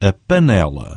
a panela.